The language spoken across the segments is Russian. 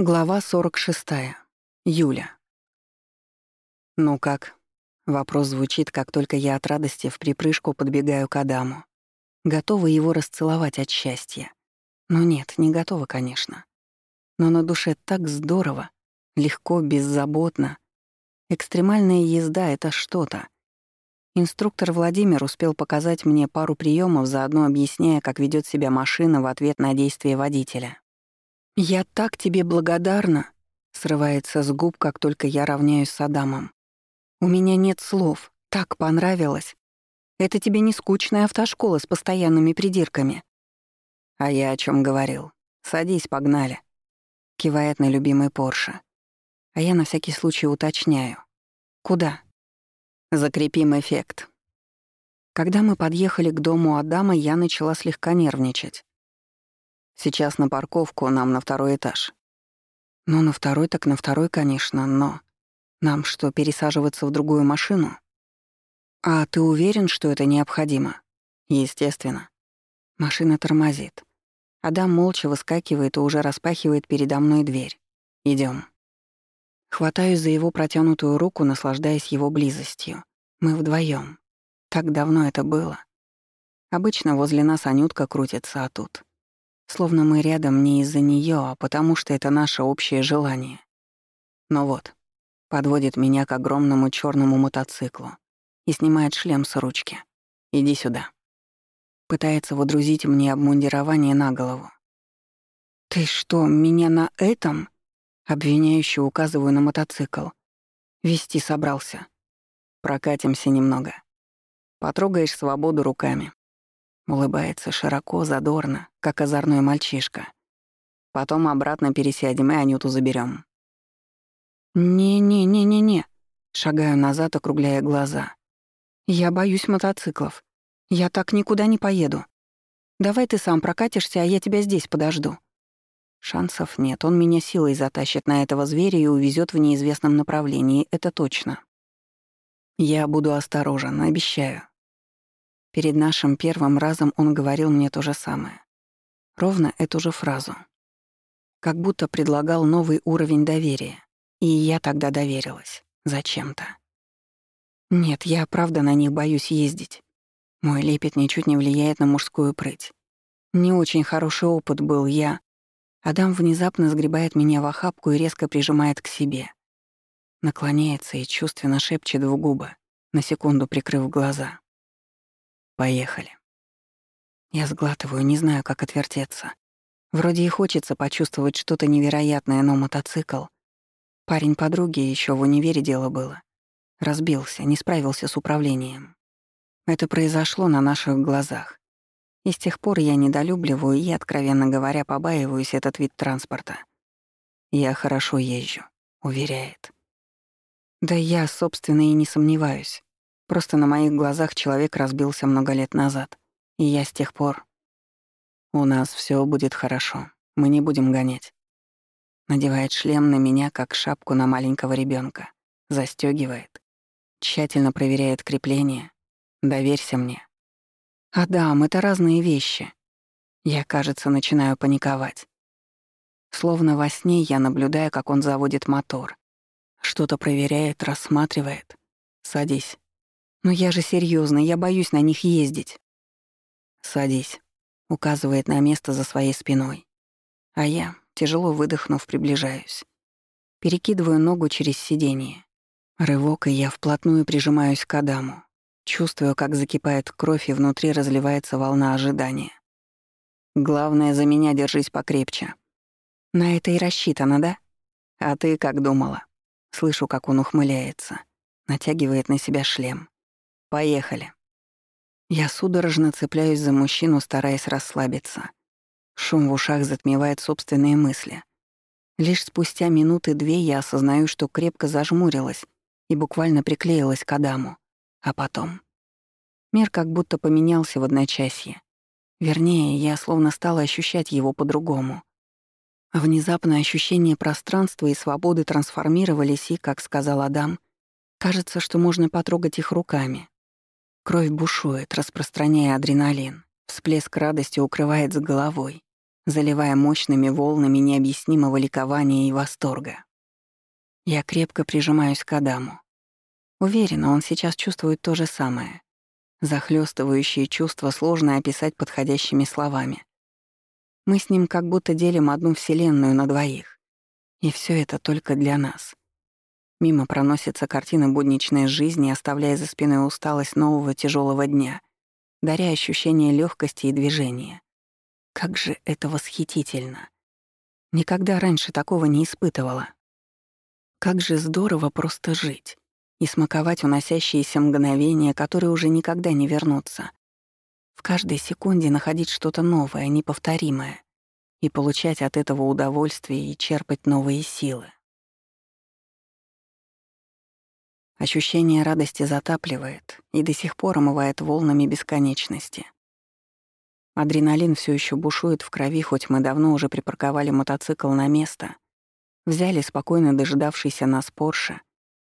Глава 46. Юля. «Ну как?» — вопрос звучит, как только я от радости в припрыжку подбегаю к Адаму. Готова его расцеловать от счастья. Но нет, не готова, конечно. Но на душе так здорово, легко, беззаботно. Экстремальная езда — это что-то. Инструктор Владимир успел показать мне пару приемов, заодно объясняя, как ведет себя машина в ответ на действия водителя. «Я так тебе благодарна», — срывается с губ, как только я равняюсь с Адамом. «У меня нет слов. Так понравилось. Это тебе не скучная автошкола с постоянными придирками». «А я о чем говорил? Садись, погнали», — кивает на любимый Порше. А я на всякий случай уточняю. «Куда?» «Закрепим эффект». Когда мы подъехали к дому Адама, я начала слегка нервничать. Сейчас на парковку, нам на второй этаж. Ну, на второй так на второй, конечно, но... Нам что, пересаживаться в другую машину? А ты уверен, что это необходимо? Естественно. Машина тормозит. Адам молча выскакивает и уже распахивает передо мной дверь. Идем. Хватаюсь за его протянутую руку, наслаждаясь его близостью. Мы вдвоем. Так давно это было. Обычно возле нас Анютка крутится, а тут... Словно мы рядом не из-за нее, а потому что это наше общее желание. Но вот, подводит меня к огромному черному мотоциклу и снимает шлем с ручки. «Иди сюда». Пытается водрузить мне обмундирование на голову. «Ты что, меня на этом?» Обвиняюще указываю на мотоцикл. Вести собрался. Прокатимся немного. Потрогаешь свободу руками. Улыбается широко, задорно, как озорной мальчишка. Потом обратно пересядем и Анюту заберем. «Не-не-не-не-не», — шагаю назад, округляя глаза. «Я боюсь мотоциклов. Я так никуда не поеду. Давай ты сам прокатишься, а я тебя здесь подожду». Шансов нет, он меня силой затащит на этого зверя и увезет в неизвестном направлении, это точно. Я буду осторожен, обещаю. Перед нашим первым разом он говорил мне то же самое. Ровно эту же фразу. Как будто предлагал новый уровень доверия. И я тогда доверилась. Зачем-то. Нет, я правда на них боюсь ездить. Мой лепет ничуть не влияет на мужскую прыть. Не очень хороший опыт был я. Адам внезапно сгребает меня в охапку и резко прижимает к себе. Наклоняется и чувственно шепчет в губы, на секунду прикрыв глаза. Поехали. Я сглатываю, не знаю, как отвертеться. Вроде и хочется почувствовать что-то невероятное, но мотоцикл. Парень подруги еще в универе дело было. Разбился, не справился с управлением. Это произошло на наших глазах. И с тех пор я недолюбливаю и, откровенно говоря, побаиваюсь этот вид транспорта. Я хорошо езжу, уверяет. Да я, собственно, и не сомневаюсь. Просто на моих глазах человек разбился много лет назад. И я с тех пор... У нас все будет хорошо. Мы не будем гонять. Надевает шлем на меня, как шапку на маленького ребенка, застегивает, тщательно проверяет крепление. Доверься мне. Адам, это разные вещи. Я, кажется, начинаю паниковать. Словно во сне я наблюдаю, как он заводит мотор. Что-то проверяет, рассматривает. Садись. «Но я же серьезно, я боюсь на них ездить». «Садись», — указывает на место за своей спиной. А я, тяжело выдохнув, приближаюсь. Перекидываю ногу через сиденье. Рывок, и я вплотную прижимаюсь к Адаму. Чувствую, как закипает кровь, и внутри разливается волна ожидания. Главное, за меня держись покрепче. На это и рассчитано, да? А ты как думала? Слышу, как он ухмыляется. Натягивает на себя шлем. Поехали. Я судорожно цепляюсь за мужчину, стараясь расслабиться. Шум в ушах затмевает собственные мысли. Лишь спустя минуты две я осознаю, что крепко зажмурилась и буквально приклеилась к Адаму. А потом... Мир как будто поменялся в одночасье. Вернее, я словно стала ощущать его по-другому. Внезапно ощущение пространства и свободы трансформировались и, как сказал Адам, кажется, что можно потрогать их руками. Кровь бушует, распространяя адреналин. Всплеск радости укрывает с головой. заливая мощными волнами необъяснимого ликования и восторга. Я крепко прижимаюсь к Адаму. Уверена, он сейчас чувствует то же самое. Захлёстывающие чувства сложно описать подходящими словами. Мы с ним как будто делим одну вселенную на двоих. И все это только для нас. Мимо проносится картина будничной жизни, оставляя за спиной усталость нового тяжелого дня, даря ощущение легкости и движения. Как же это восхитительно! Никогда раньше такого не испытывала. Как же здорово просто жить и смаковать уносящиеся мгновения, которые уже никогда не вернутся. В каждой секунде находить что-то новое, неповторимое, и получать от этого удовольствие и черпать новые силы. Ощущение радости затапливает и до сих пор омывает волнами бесконечности. Адреналин все еще бушует в крови, хоть мы давно уже припарковали мотоцикл на место, взяли спокойно дожидавшийся нас Порше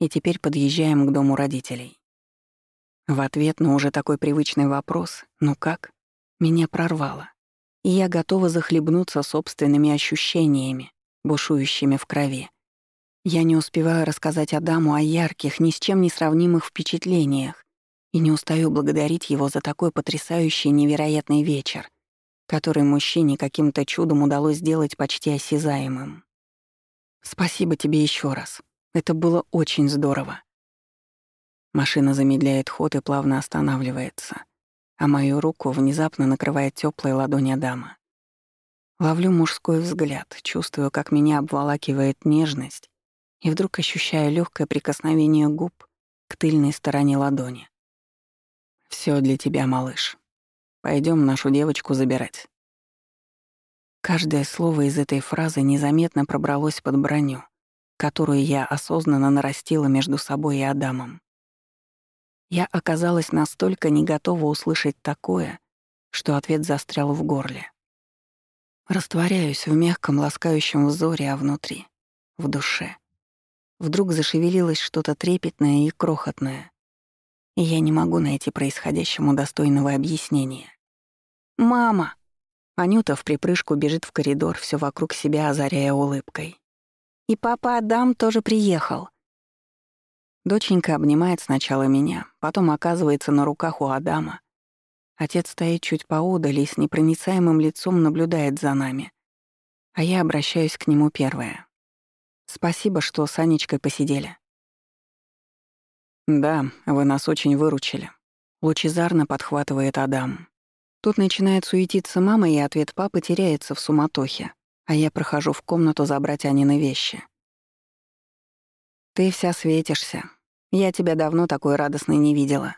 и теперь подъезжаем к дому родителей. В ответ на уже такой привычный вопрос «ну как?» меня прорвало, и я готова захлебнуться собственными ощущениями, бушующими в крови. Я не успеваю рассказать Адаму о ярких, ни с чем не сравнимых впечатлениях и не устаю благодарить его за такой потрясающий невероятный вечер, который мужчине каким-то чудом удалось сделать почти осязаемым. Спасибо тебе еще раз. Это было очень здорово. Машина замедляет ход и плавно останавливается, а мою руку внезапно накрывает теплая ладонь Адама. Ловлю мужской взгляд, чувствую, как меня обволакивает нежность и вдруг ощущаю легкое прикосновение губ к тыльной стороне ладони. Все для тебя, малыш. Пойдем нашу девочку забирать. Каждое слово из этой фразы незаметно пробралось под броню, которую я осознанно нарастила между собой и Адамом. Я оказалась настолько не готова услышать такое, что ответ застрял в горле. Растворяюсь в мягком ласкающем взоре, а внутри — в душе — Вдруг зашевелилось что-то трепетное и крохотное. И я не могу найти происходящему достойного объяснения. «Мама!» Анюта в припрыжку бежит в коридор, все вокруг себя озаряя улыбкой. «И папа Адам тоже приехал». Доченька обнимает сначала меня, потом оказывается на руках у Адама. Отец стоит чуть поодаль и с непроницаемым лицом наблюдает за нами. А я обращаюсь к нему первая. Спасибо, что с Анечкой посидели. Да, вы нас очень выручили. Лучезарно подхватывает Адам. Тут начинает суетиться мама, и ответ папы теряется в суматохе, а я прохожу в комнату забрать Анины вещи. Ты вся светишься. Я тебя давно такой радостной не видела.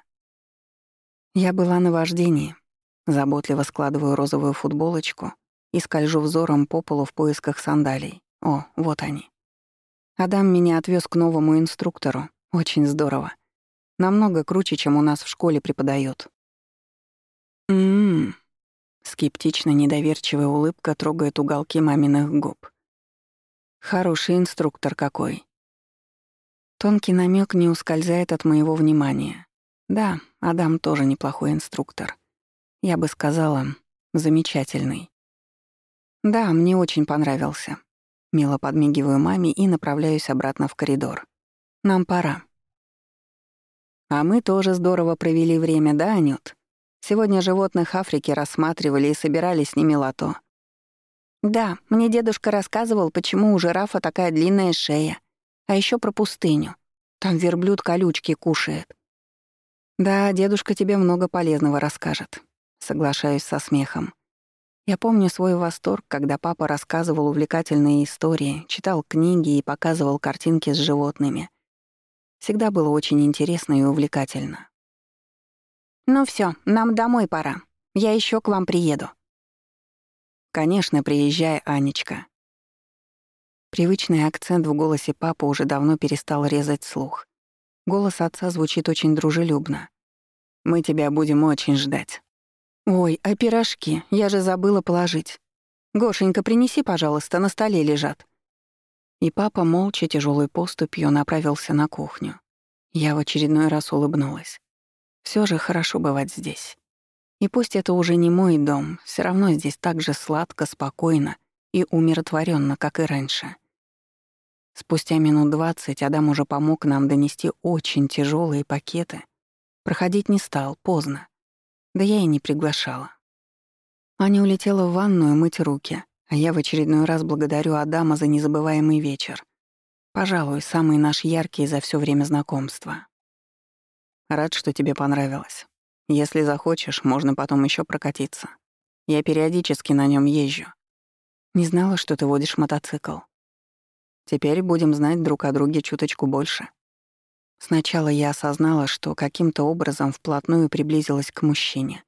Я была на вождении. Заботливо складываю розовую футболочку и скольжу взором по полу в поисках сандалий. О, вот они. Адам меня отвез к новому инструктору. Очень здорово. Намного круче, чем у нас в школе преподают. Мм. Скептично недоверчивая улыбка трогает уголки маминых губ. Хороший инструктор какой. Тонкий намек не ускользает от моего внимания. Да, Адам тоже неплохой инструктор. Я бы сказала, замечательный. Да, мне очень понравился. Мило подмигиваю маме и направляюсь обратно в коридор. Нам пора. А мы тоже здорово провели время, да, Анют? Сегодня животных Африки рассматривали и собирали с ними лото. Да, мне дедушка рассказывал, почему у жирафа такая длинная шея. А еще про пустыню. Там верблюд колючки кушает. Да, дедушка тебе много полезного расскажет. Соглашаюсь со смехом. Я помню свой восторг, когда папа рассказывал увлекательные истории, читал книги и показывал картинки с животными. Всегда было очень интересно и увлекательно. «Ну все, нам домой пора. Я еще к вам приеду». «Конечно, приезжай, Анечка». Привычный акцент в голосе папы уже давно перестал резать слух. Голос отца звучит очень дружелюбно. «Мы тебя будем очень ждать». «Ой, а пирожки? Я же забыла положить. Гошенька, принеси, пожалуйста, на столе лежат». И папа молча тяжелой поступью направился на кухню. Я в очередной раз улыбнулась. Все же хорошо бывать здесь. И пусть это уже не мой дом, все равно здесь так же сладко, спокойно и умиротворенно, как и раньше. Спустя минут двадцать Адам уже помог нам донести очень тяжелые пакеты. Проходить не стал, поздно. Да я и не приглашала. Аня улетела в ванную мыть руки, а я в очередной раз благодарю Адама за незабываемый вечер. Пожалуй, самый наш яркий за все время знакомства. Рад, что тебе понравилось. Если захочешь, можно потом еще прокатиться. Я периодически на нем езжу. Не знала, что ты водишь мотоцикл. Теперь будем знать друг о друге чуточку больше. Сначала я осознала, что каким-то образом вплотную приблизилась к мужчине.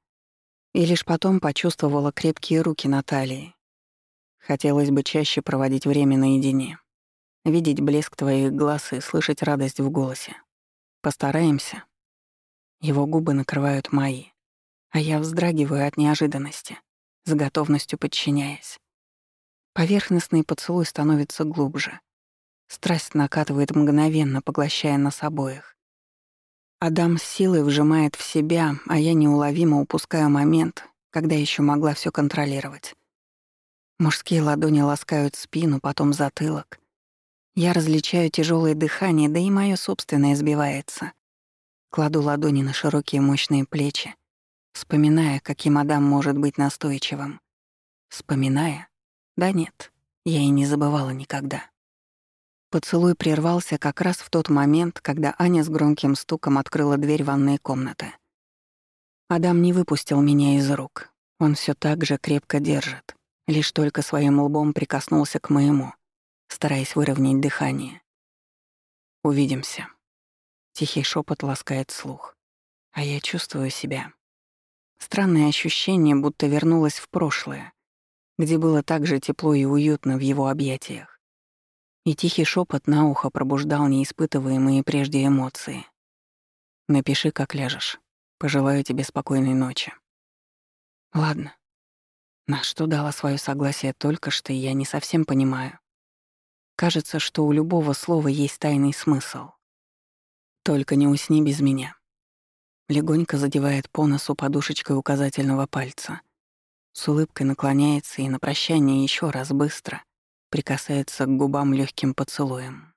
И лишь потом почувствовала крепкие руки Натальи. Хотелось бы чаще проводить время наедине. Видеть блеск твоих глаз и слышать радость в голосе. Постараемся. Его губы накрывают мои, а я вздрагиваю от неожиданности, с готовностью подчиняясь. Поверхностный поцелуй становится глубже. Страсть накатывает мгновенно, поглощая нас обоих. Адам с силой вжимает в себя, а я неуловимо упускаю момент, когда еще могла все контролировать. Мужские ладони ласкают спину, потом затылок. Я различаю тяжелое дыхание, да и мое собственное сбивается. Кладу ладони на широкие мощные плечи, вспоминая, каким Адам может быть настойчивым. Вспоминая? Да нет, я и не забывала никогда. Поцелуй прервался как раз в тот момент, когда Аня с громким стуком открыла дверь ванной комнаты. Адам не выпустил меня из рук. Он все так же крепко держит. Лишь только своим лбом прикоснулся к моему, стараясь выровнять дыхание. «Увидимся», Тихий шепот ласкает слух. А я чувствую себя. Странное ощущение, будто вернулась в прошлое, где было так же тепло и уютно в его объятиях. И тихий шепот на ухо пробуждал неиспытываемые прежде эмоции. «Напиши, как ляжешь. Пожелаю тебе спокойной ночи». Ладно. На что дала свое согласие только что, я не совсем понимаю. Кажется, что у любого слова есть тайный смысл. Только не усни без меня. Легонько задевает по носу подушечкой указательного пальца. С улыбкой наклоняется и на прощание еще раз быстро прикасается к губам легким поцелуем.